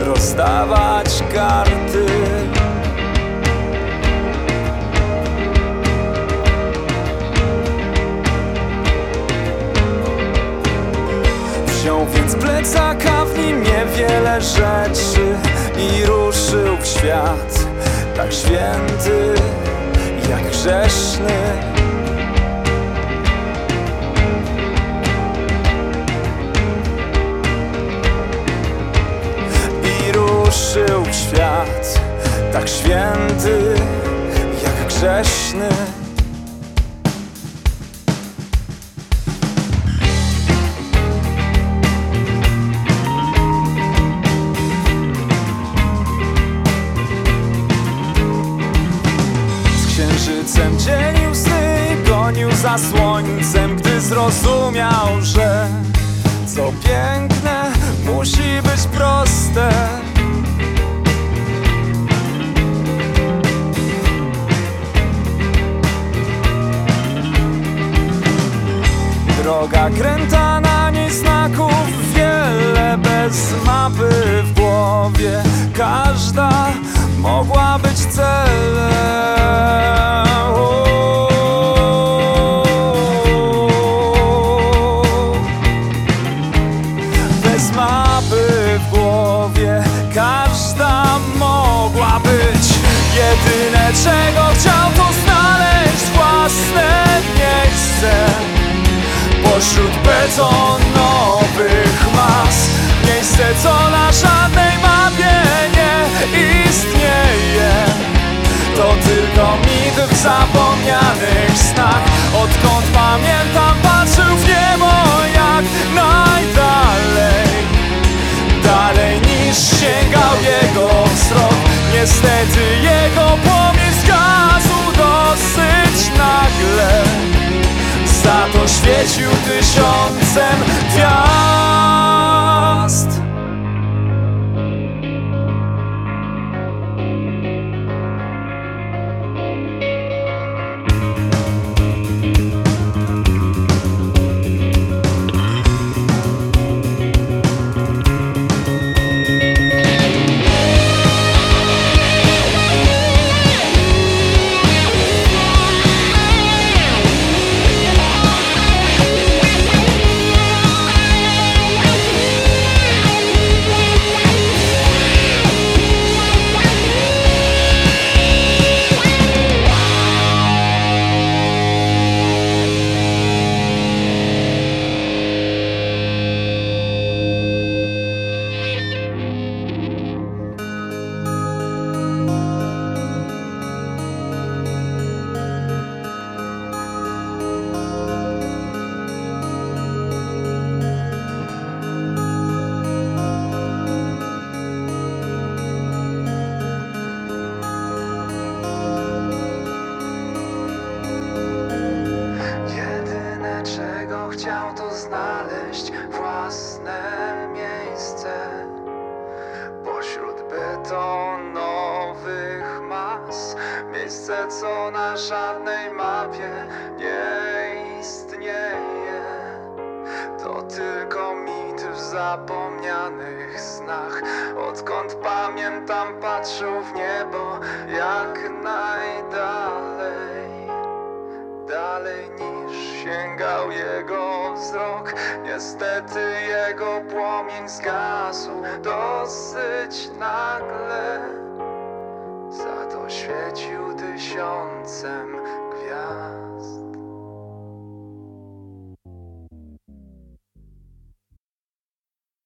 rozdawać karty. Wziął więc plecaka w nim niewiele rzeczy I ruszył w świat tak święty jak grzeszny ruszył świat tak święty jak grzeszny. Z księżycem dzielił gonił za słońcem Gdy zrozumiał, że co piękne musi być proste kręta na niej znaków wiele bez mapy w głowie. Każda mogła być celem. Bez mapy w głowie każda mogła być. Jedyne czego chciał Pośród betonowych mas Miejsce co na żadnej mapie nie istnieje. To tylko mit w zapomnianych snach. Odkąd pamiętam patrzył w niebo jak najdalej. Dalej niż sięgał jego wzrok. Niestety tysiącem co na żadnej mapie nie istnieje. To tylko mit w zapomnianych snach. Odkąd pamiętam patrzył w niebo jak najdalej. Dalej niż sięgał jego wzrok. Niestety jego płomień zgasł dosyć nagle. Za to świecił tysiącem gwiazd.